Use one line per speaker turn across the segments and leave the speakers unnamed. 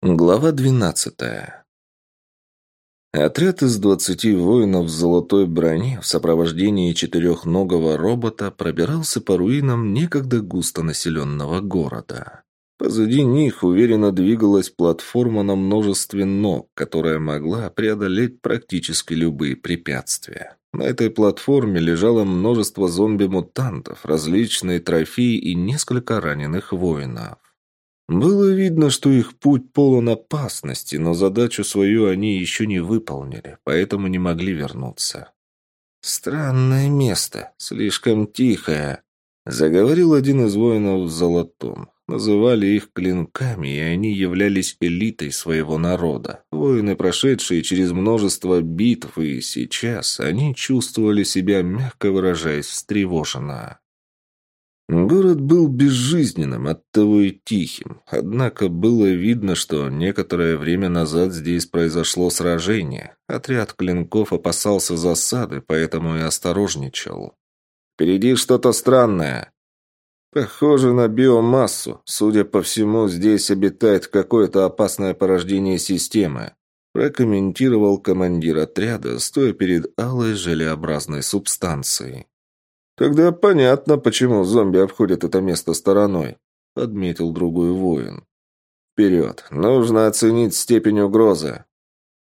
Глава двенадцатая. Отряд из двадцати воинов в золотой броне в сопровождении четырехногого робота пробирался по руинам некогда густонаселенного города. Позади них уверенно двигалась платформа на множестве ног, которая могла преодолеть практически любые препятствия. На этой платформе лежало множество зомби-мутантов, различные трофеи и несколько раненых воинов. Было видно, что их путь полон опасности, но задачу свою они еще не выполнили, поэтому не могли вернуться. «Странное место, слишком тихое», — заговорил один из воинов в золотом. Называли их клинками, и они являлись элитой своего народа. Воины, прошедшие через множество битв, и сейчас они чувствовали себя, мягко выражаясь, встревоженно. Город был безжизненным, оттого и тихим. Однако было видно, что некоторое время назад здесь произошло сражение. Отряд клинков опасался засады, поэтому и осторожничал. «Впереди что-то странное», Похоже на биомассу. Судя по всему, здесь обитает какое-то опасное порождение системы. Прокомментировал командир отряда, стоя перед алой желеобразной субстанцией. «Тогда понятно, почему зомби обходят это место стороной», — отметил другой воин. «Вперед! Нужно оценить степень угрозы!»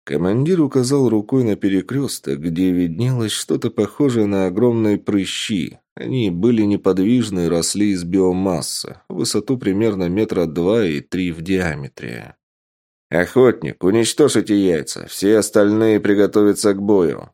Командир указал рукой на перекресток, где виднелось что-то похожее на огромные прыщи. Они были неподвижны и росли из биомассы, высоту примерно метра два и три в диаметре. «Охотник, уничтожите яйца, все остальные приготовятся к бою!»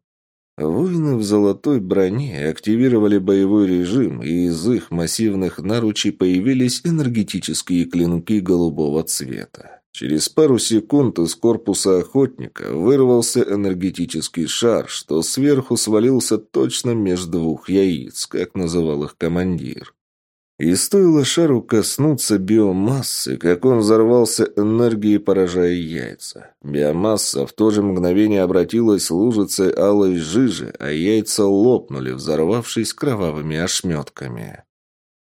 Воины в золотой броне активировали боевой режим, и из их массивных наручей появились энергетические клинки голубого цвета. Через пару секунд из корпуса охотника вырвался энергетический шар, что сверху свалился точно между двух яиц, как называл их командир. И стоило шару коснуться биомассы, как он взорвался энергией, поражая яйца. Биомасса в то же мгновение обратилась лужицей алой жижи, а яйца лопнули, взорвавшись кровавыми ошметками.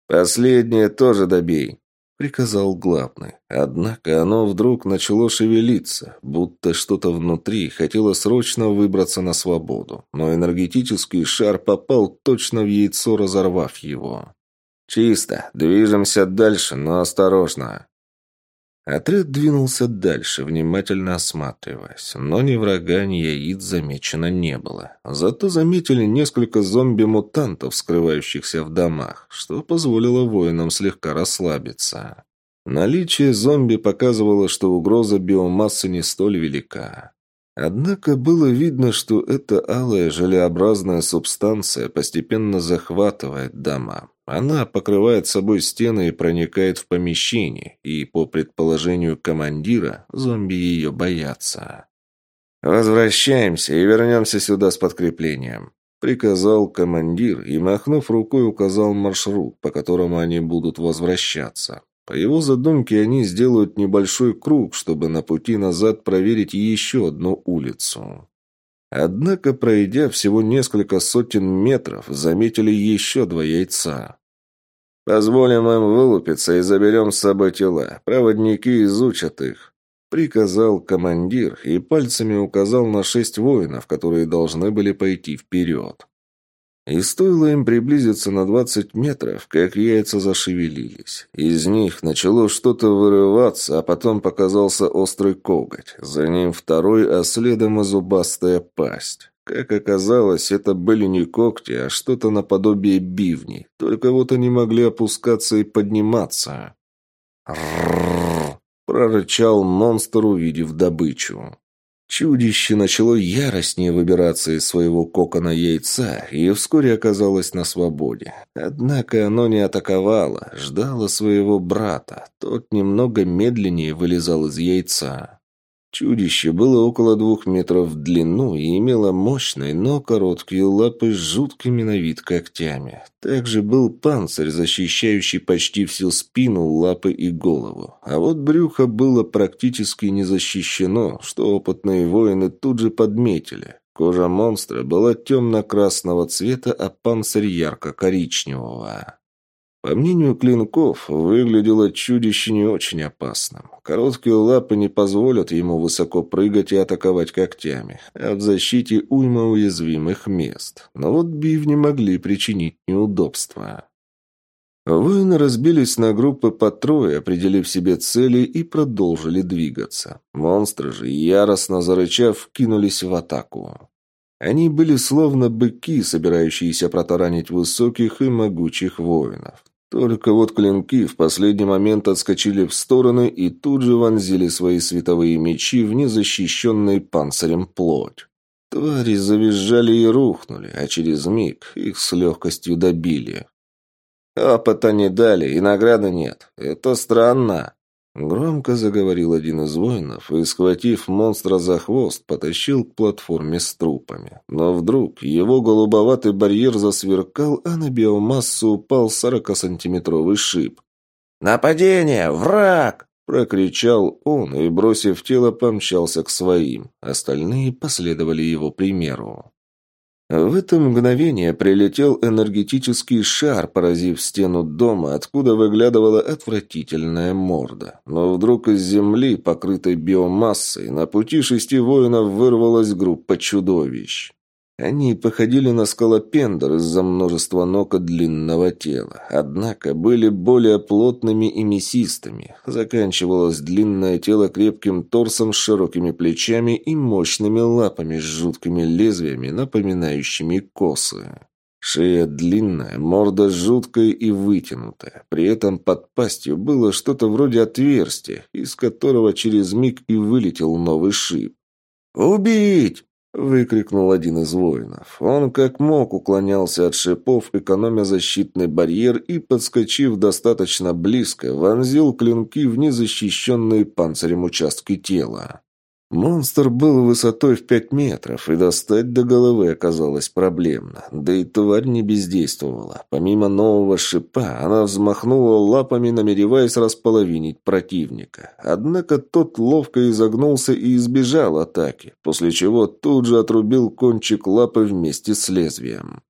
«Последнее тоже добей», — приказал главный. Однако оно вдруг начало шевелиться, будто что-то внутри хотело срочно выбраться на свободу, но энергетический шар попал точно в яйцо, разорвав его. «Чисто. Движемся дальше, но осторожно». Отряд двинулся дальше, внимательно осматриваясь, но ни врага, ни яиц замечено не было. Зато заметили несколько зомби-мутантов, скрывающихся в домах, что позволило воинам слегка расслабиться. Наличие зомби показывало, что угроза биомассы не столь велика. Однако было видно, что эта алая желеобразная субстанция постепенно захватывает дома. Она покрывает собой стены и проникает в помещение, и, по предположению командира, зомби ее боятся. «Возвращаемся и вернемся сюда с подкреплением», — приказал командир и, махнув рукой, указал маршрут, по которому они будут возвращаться. По его задумке они сделают небольшой круг, чтобы на пути назад проверить еще одну улицу. Однако, пройдя всего несколько сотен метров, заметили еще два яйца. «Позволим им вылупиться и заберем с собой тела. Проводники изучат их», — приказал командир и пальцами указал на шесть воинов, которые должны были пойти вперед. И стоило им приблизиться на двадцать метров, как яйца зашевелились. Из них начало что-то вырываться, а потом показался острый коготь. За ним второй, а следом и зубастая пасть. Как оказалось, это были не когти, а что-то наподобие бивней. Только вот они могли опускаться и подниматься. «Рррррр!» – прорычал монстр, увидев добычу. Чудище начало яростнее выбираться из своего кокона яйца и вскоре оказалось на свободе. Однако оно не атаковало, ждало своего брата. Тот немного медленнее вылезал из яйца. Чудище было около двух метров в длину и имело мощные, но короткие лапы с жуткими на вид когтями. Также был панцирь, защищающий почти всю спину, лапы и голову. А вот брюхо было практически не защищено, что опытные воины тут же подметили. Кожа монстра была темно-красного цвета, а панцирь ярко-коричневого. По мнению клинков, выглядело чудище не очень опасным. Короткие лапы не позволят ему высоко прыгать и атаковать когтями, а в защите уйма уязвимых мест. Но вот бивни могли причинить неудобства. Воины разбились на группы по трое, определив себе цели и продолжили двигаться. Монстры же, яростно зарычав, кинулись в атаку. Они были словно быки, собирающиеся протаранить высоких и могучих воинов. Только вот клинки в последний момент отскочили в стороны и тут же вонзили свои световые мечи в незащищенный панцирем плоть. Твари завизжали и рухнули, а через миг их с легкостью добили. «Опыта не дали, и награды нет. Это странно», Громко заговорил один из воинов и, схватив монстра за хвост, потащил к платформе с трупами. Но вдруг его голубоватый барьер засверкал, а на биомассу упал сорокасантиметровый шип. «Нападение! Враг!» – прокричал он и, бросив тело, помчался к своим. Остальные последовали его примеру. В это мгновение прилетел энергетический шар, поразив стену дома, откуда выглядывала отвратительная морда. Но вдруг из земли, покрытой биомассой, на пути шести воинов вырвалась группа чудовищ. Они походили на скалопендр из-за множества ног и длинного тела, однако были более плотными и мясистыми. Заканчивалось длинное тело крепким торсом с широкими плечами и мощными лапами с жуткими лезвиями, напоминающими косы. Шея длинная, морда жуткая и вытянутая. При этом под пастью было что-то вроде отверстия, из которого через миг и вылетел новый шип. «Убить!» Выкрикнул один из воинов. Он как мог уклонялся от шипов, экономя защитный барьер и, подскочив достаточно близко, вонзил клинки в незащищенные панцирем участки тела. Монстр был высотой в пять метров, и достать до головы оказалось проблемно. Да и тварь не бездействовала. Помимо нового шипа, она взмахнула лапами, намереваясь располовинить противника. Однако тот ловко изогнулся и избежал атаки, после чего тут же отрубил кончик лапы вместе с лезвием.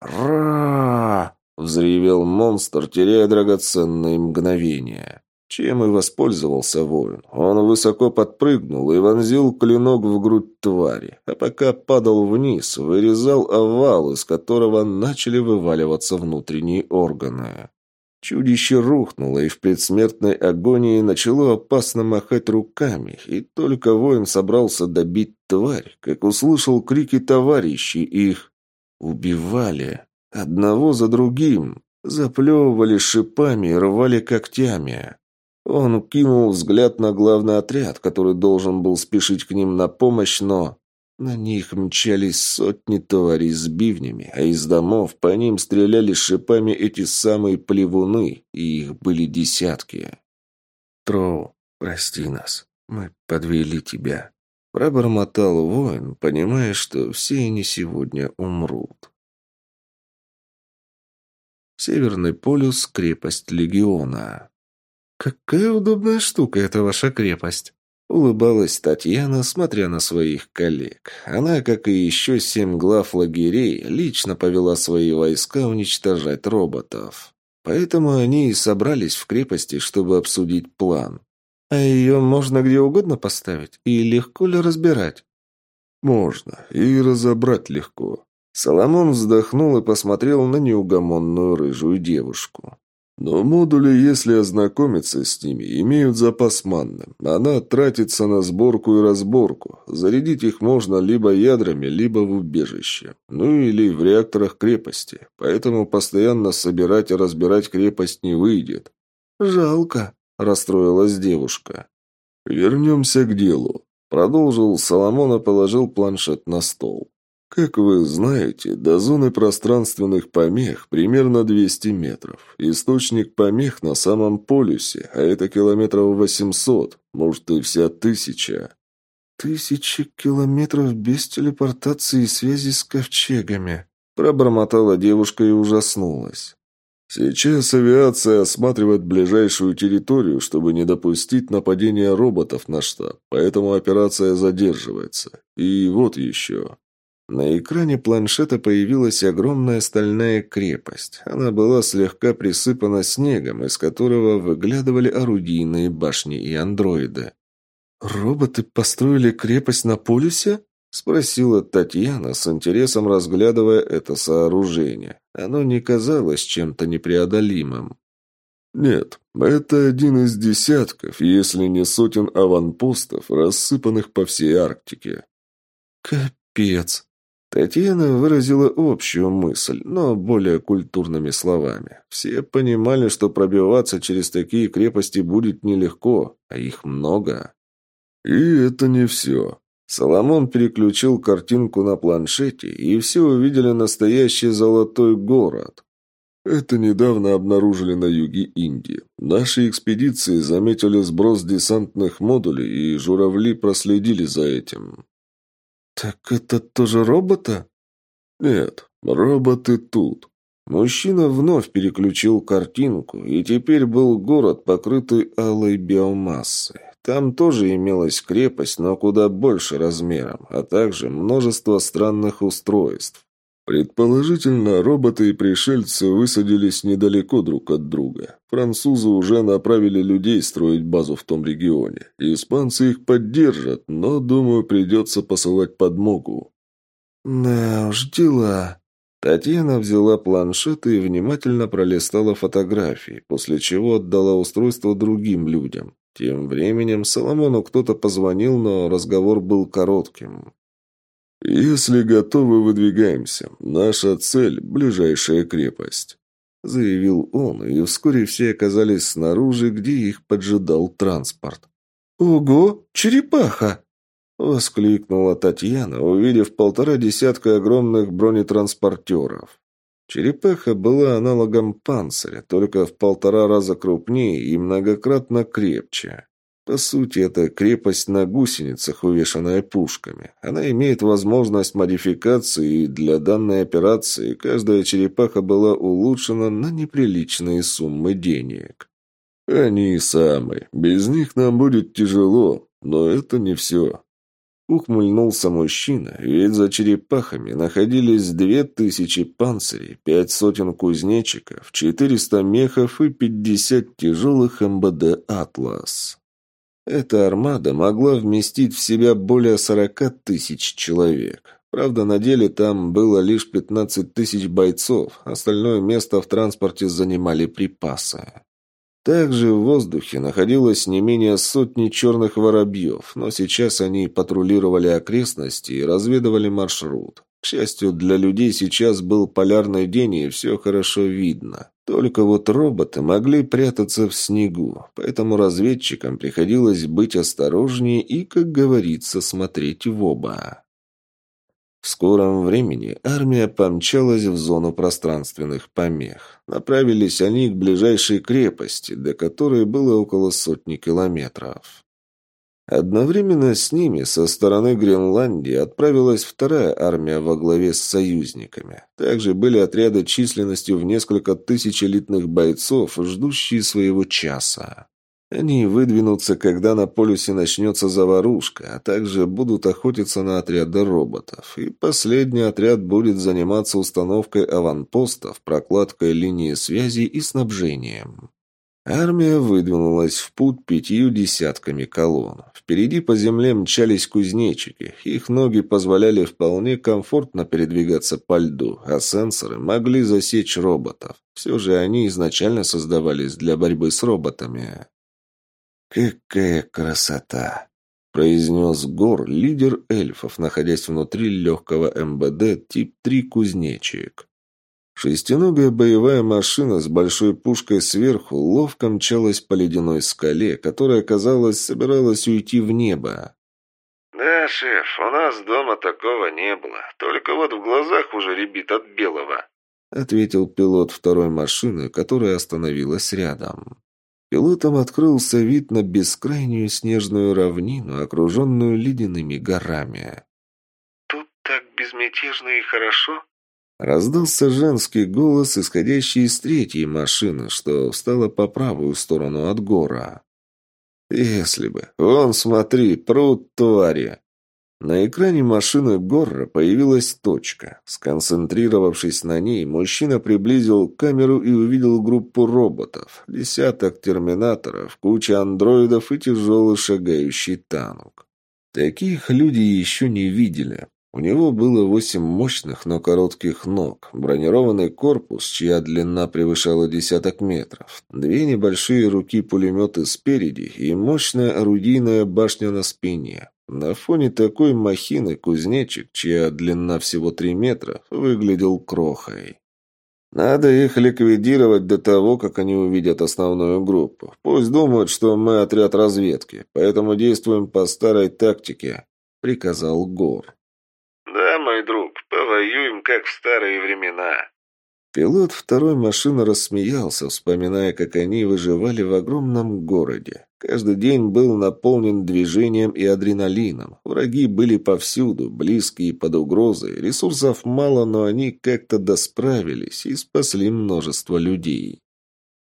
«Ра!» — взревел монстр, теряя драгоценные мгновения. Чем и воспользовался воин. Он высоко подпрыгнул и вонзил клинок в грудь твари, а пока падал вниз, вырезал овал, из которого начали вываливаться внутренние органы. Чудище рухнуло и в предсмертной агонии начало опасно махать руками, и только воин собрался добить тварь, как услышал крики товарищей, их убивали. Одного за другим. Заплевывали шипами и рвали когтями. Он кинул взгляд на главный отряд, который должен был спешить к ним на помощь, но... На них мчались сотни тварей с бивнями, а из домов по ним стреляли шипами эти самые плевуны, и их были десятки. «Троу, прости нас, мы подвели тебя», — пробормотал воин, понимая, что все они сегодня умрут. Северный полюс, крепость Легиона. «Какая удобная штука эта ваша крепость!» Улыбалась Татьяна, смотря на своих коллег. Она, как и еще семь глав лагерей, лично повела свои войска уничтожать роботов. Поэтому они и собрались в крепости, чтобы обсудить план. А ее можно где угодно поставить? И легко ли разбирать? Можно. И разобрать легко. Соломон вздохнул и посмотрел на неугомонную рыжую девушку. Но модули, если ознакомиться с ними, имеют запас манны. Она тратится на сборку и разборку. Зарядить их можно либо ядрами, либо в убежище. Ну или в реакторах крепости. Поэтому постоянно собирать и разбирать крепость не выйдет. «Жалко», – расстроилась девушка. «Вернемся к делу», – продолжил Соломон и положил планшет на стол. Как вы знаете, до зоны пространственных помех примерно 200 метров. Источник помех на самом полюсе, а это километров 800, может и вся тысяча. «Тысячи километров без телепортации и связи с ковчегами», пробормотала девушка и ужаснулась. Сейчас авиация осматривает ближайшую территорию, чтобы не допустить нападения роботов на штаб, поэтому операция задерживается. И вот еще. На экране планшета появилась огромная стальная крепость. Она была слегка присыпана снегом, из которого выглядывали орудийные башни и андроиды. «Роботы построили крепость на полюсе?» – спросила Татьяна с интересом, разглядывая это сооружение. Оно не казалось чем-то непреодолимым. «Нет, это один из десятков, если не сотен аванпостов, рассыпанных по всей Арктике». «Капец!» Татьяна выразила общую мысль, но более культурными словами. Все понимали, что пробиваться через такие крепости будет нелегко, а их много. И это не все. Соломон переключил картинку на планшете, и все увидели настоящий золотой город. Это недавно обнаружили на юге Индии. Наши экспедиции заметили сброс десантных модулей, и журавли проследили за этим. «Так это тоже робота?» «Нет, роботы тут». Мужчина вновь переключил картинку, и теперь был город, покрытый алой биомассой. Там тоже имелась крепость, но куда больше размером, а также множество странных устройств. Предположительно, роботы и пришельцы высадились недалеко друг от друга. Французы уже направили людей строить базу в том регионе. Испанцы их поддержат, но, думаю, придется посылать подмогу. Да уж, дела. Татьяна взяла планшет и внимательно пролистала фотографии, после чего отдала устройство другим людям. Тем временем Соломону кто-то позвонил, но разговор был коротким. «Если готовы, выдвигаемся. Наша цель – ближайшая крепость», – заявил он, и вскоре все оказались снаружи, где их поджидал транспорт. «Ого, черепаха!» – воскликнула Татьяна, увидев полтора десятка огромных бронетранспортеров. Черепаха была аналогом панциря, только в полтора раза крупнее и многократно крепче. По сути, это крепость на гусеницах, увешанная пушками. Она имеет возможность модификации, и для данной операции каждая черепаха была улучшена на неприличные суммы денег. Они самые. Без них нам будет тяжело, но это не все. Ухмыльнулся мужчина, ведь за черепахами находились две тысячи панцирей, пять сотен кузнечиков, четыреста мехов и пятьдесят тяжелых МБД «Атлас». Эта армада могла вместить в себя более сорока тысяч человек. Правда, на деле там было лишь пятнадцать тысяч бойцов, остальное место в транспорте занимали припасы. Также в воздухе находилось не менее сотни черных воробьев, но сейчас они патрулировали окрестности и разведывали маршрут. К счастью, для людей сейчас был полярный день и все хорошо видно. Только вот роботы могли прятаться в снегу, поэтому разведчикам приходилось быть осторожнее и, как говорится, смотреть в оба. В скором времени армия помчалась в зону пространственных помех. Направились они к ближайшей крепости, до которой было около сотни километров. Одновременно с ними со стороны Гренландии отправилась вторая армия во главе с союзниками. Также были отряды численностью в несколько тысяч элитных бойцов, ждущие своего часа. Они выдвинутся, когда на полюсе начнется заварушка, а также будут охотиться на отряды роботов. И последний отряд будет заниматься установкой аванпостов, прокладкой линии связи и снабжением. Армия выдвинулась в путь пятью десятками колонн. Впереди по земле мчались кузнечики. Их ноги позволяли вполне комфортно передвигаться по льду, а сенсоры могли засечь роботов. Все же они изначально создавались для борьбы с роботами. «Какая красота!» – произнес Гор, лидер эльфов, находясь внутри легкого МБД тип 3 кузнечик. Шестиногая боевая машина с большой пушкой сверху ловко мчалась по ледяной скале, которая, казалось, собиралась уйти в небо.
«Да, шеф, у нас дома такого не было. Только вот в глазах уже ребит от белого», —
ответил пилот второй машины, которая остановилась рядом. Пилотом открылся вид на бескрайнюю снежную равнину, окруженную ледяными горами.
«Тут так безмятежно и хорошо?»
Раздался женский голос, исходящий из третьей машины, что встала по правую сторону от гора. «Если бы! Вон, смотри, пруд твари!» На экране машины Горра появилась точка. Сконцентрировавшись на ней, мужчина приблизил камеру и увидел группу роботов, десяток терминаторов, куча андроидов и тяжелый шагающий танк. Таких люди еще не видели. У него было восемь мощных, но коротких ног, бронированный корпус, чья длина превышала десяток метров, две небольшие руки-пулеметы спереди и мощная орудийная башня на спине. На фоне такой махины кузнечик, чья длина всего три метра, выглядел крохой. Надо их ликвидировать до того, как они увидят основную группу. Пусть думают, что мы отряд разведки, поэтому действуем по старой тактике», — приказал Гор.
«Да, мой друг, повоюем, как в старые времена».
Пилот второй машины рассмеялся, вспоминая, как они выживали в огромном городе. Каждый день был наполнен движением и адреналином. Враги были повсюду, близкие под угрозой. Ресурсов мало, но они как-то досправились и спасли множество людей.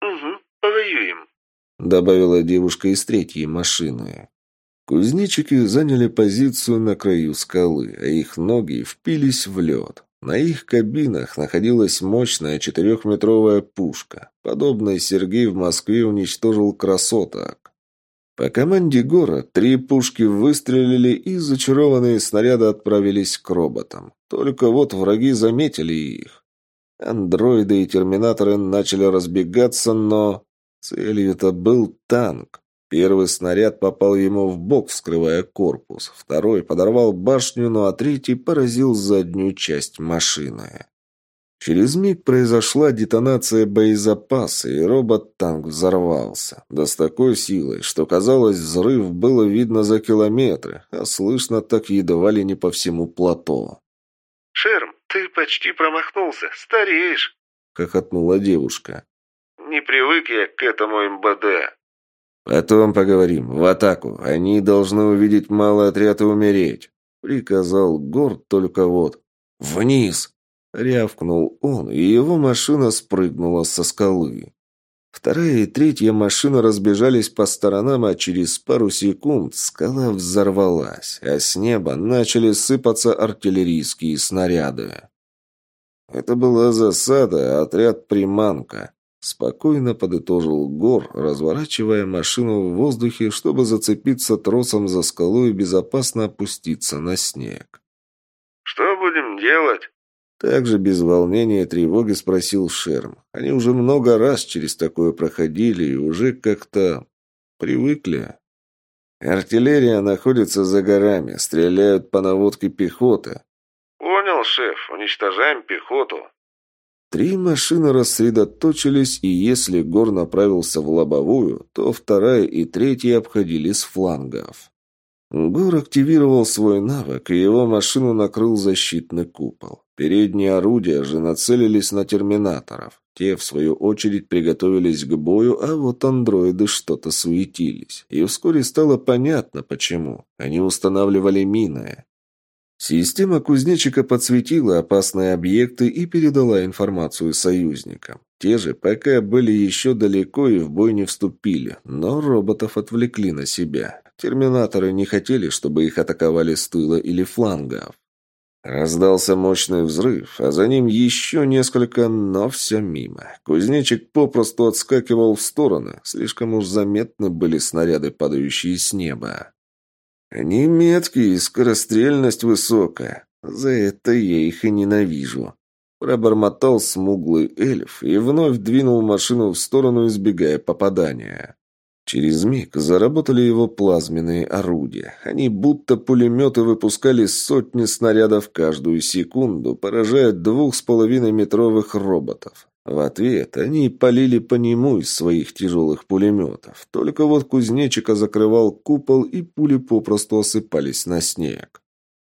«Угу, повоюем», —
добавила девушка из третьей машины. Кузнечики заняли позицию на краю скалы, а их ноги впились в лед. На их кабинах находилась мощная четырехметровая пушка. Подобной Сергей в Москве уничтожил красоток. По команде Гора три пушки выстрелили и зачарованные снаряды отправились к роботам. Только вот враги заметили их. Андроиды и терминаторы начали разбегаться, но целью-то был танк. Первый снаряд попал ему в бок, вскрывая корпус. Второй подорвал башню, ну а третий поразил заднюю часть машины. Через миг произошла детонация боезапаса, и робот-танк взорвался. Да с такой силой, что казалось, взрыв было видно за километры, а слышно так едва ли не по всему плато.
«Шерм, ты почти промахнулся, стареешь!»
— хохотнула девушка.
«Не привык я к этому МБД!»
«Потом поговорим. В атаку. Они должны увидеть малый отряд и умереть», — приказал Гор, только вот. «Вниз!» — рявкнул он, и его машина спрыгнула со скалы. Вторая и третья машина разбежались по сторонам, а через пару секунд скала взорвалась, а с неба начали сыпаться артиллерийские снаряды. Это была засада, отряд «Приманка». Спокойно подытожил Гор, разворачивая машину в воздухе, чтобы зацепиться тросом за скалу и безопасно опуститься на снег.
«Что будем делать?»
Также без волнения и тревоги спросил Шерм. Они уже много раз через такое проходили и уже как-то привыкли. Артиллерия находится за горами, стреляют по наводке пехоты.
«Понял, шеф, уничтожаем пехоту»,
Три машины рассредоточились, и если Гор направился в лобовую, то вторая и третья обходили с флангов. Гор активировал свой навык, и его машину накрыл защитный купол. Передние орудия же нацелились на терминаторов. Те, в свою очередь, приготовились к бою, а вот андроиды что-то суетились. И вскоре стало понятно, почему. Они устанавливали мины. Система кузнечика подсветила опасные объекты и передала информацию союзникам. Те же пока были еще далеко и в бой не вступили, но роботов отвлекли на себя. Терминаторы не хотели, чтобы их атаковали с тыла или флангов. Раздался мощный взрыв, а за ним еще несколько, но все мимо. Кузнечик попросту отскакивал в стороны, слишком уж заметны были снаряды, падающие с неба. Они меткие скорострельность высокая. За это я их и ненавижу. Пробормотал смуглый эльф и вновь двинул машину в сторону, избегая попадания. Через миг заработали его плазменные орудия. Они будто пулеметы выпускали сотни снарядов каждую секунду, поражая двух с половиной метровых роботов. В ответ они полили по нему из своих тяжелых пулеметов. Только вот кузнечика закрывал купол, и пули попросту осыпались на снег.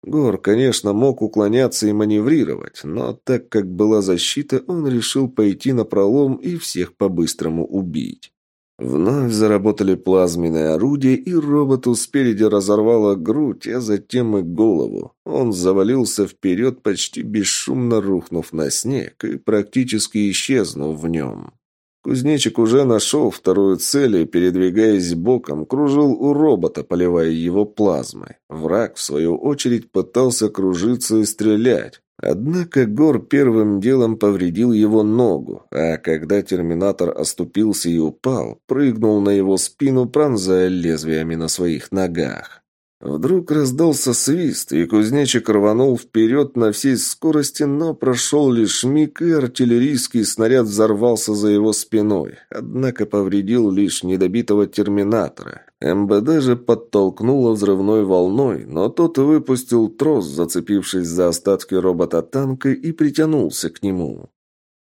Гор, конечно, мог уклоняться и маневрировать, но так как была защита, он решил пойти на пролом и всех по-быстрому убить. Вновь заработали плазменные орудия, и роботу спереди разорвало грудь, а затем и голову. Он завалился вперед, почти бесшумно рухнув на снег и практически исчезнув в нем. Кузнечик уже нашел вторую цель и, передвигаясь боком, кружил у робота, поливая его плазмой. Враг, в свою очередь, пытался кружиться и стрелять. Однако Гор первым делом повредил его ногу, а когда терминатор оступился и упал, прыгнул на его спину, пронзая лезвиями на своих ногах. Вдруг раздался свист, и кузнечик рванул вперед на всей скорости, но прошел лишь миг, и артиллерийский снаряд взорвался за его спиной, однако повредил лишь недобитого терминатора. МБД же подтолкнуло взрывной волной, но тот выпустил трос, зацепившись за остатки робота-танка, и притянулся к нему.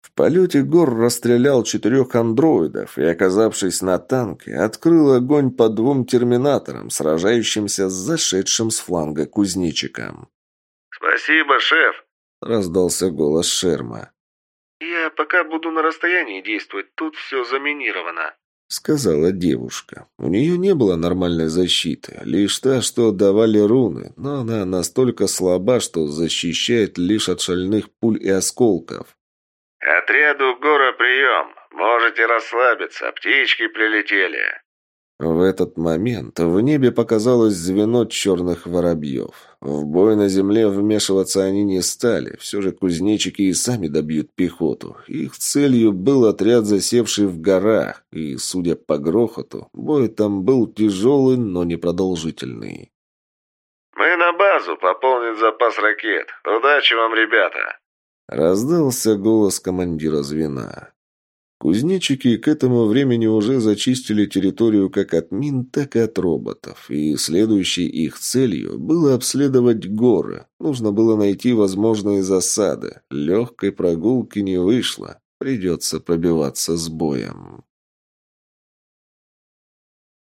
В полете Гор расстрелял четырех андроидов и, оказавшись на танке, открыл огонь по двум терминаторам, сражающимся с зашедшим с фланга кузнечиком.
«Спасибо, шеф!»
– раздался голос Шерма.
«Я пока буду на расстоянии действовать, тут все заминировано», –
сказала девушка. У нее не было нормальной защиты, лишь та, что давали руны, но она настолько слаба, что защищает лишь от шальных пуль и осколков.
«Отряду Гора прием! Можете расслабиться, птички прилетели!»
В этот момент в небе показалось звено черных воробьев. В бой на земле вмешиваться они не стали, все же кузнечики и сами добьют пехоту. Их целью был отряд, засевший в горах, и, судя по грохоту, бой там был тяжелый, но непродолжительный.
«Мы на базу, пополнить запас ракет. Удачи вам, ребята!»
Раздался голос командира звена. Кузнечики к этому времени уже зачистили территорию как от мин, так и от роботов, и следующей их целью было обследовать горы. Нужно было найти возможные засады. Легкой прогулки не вышло. Придется пробиваться с боем.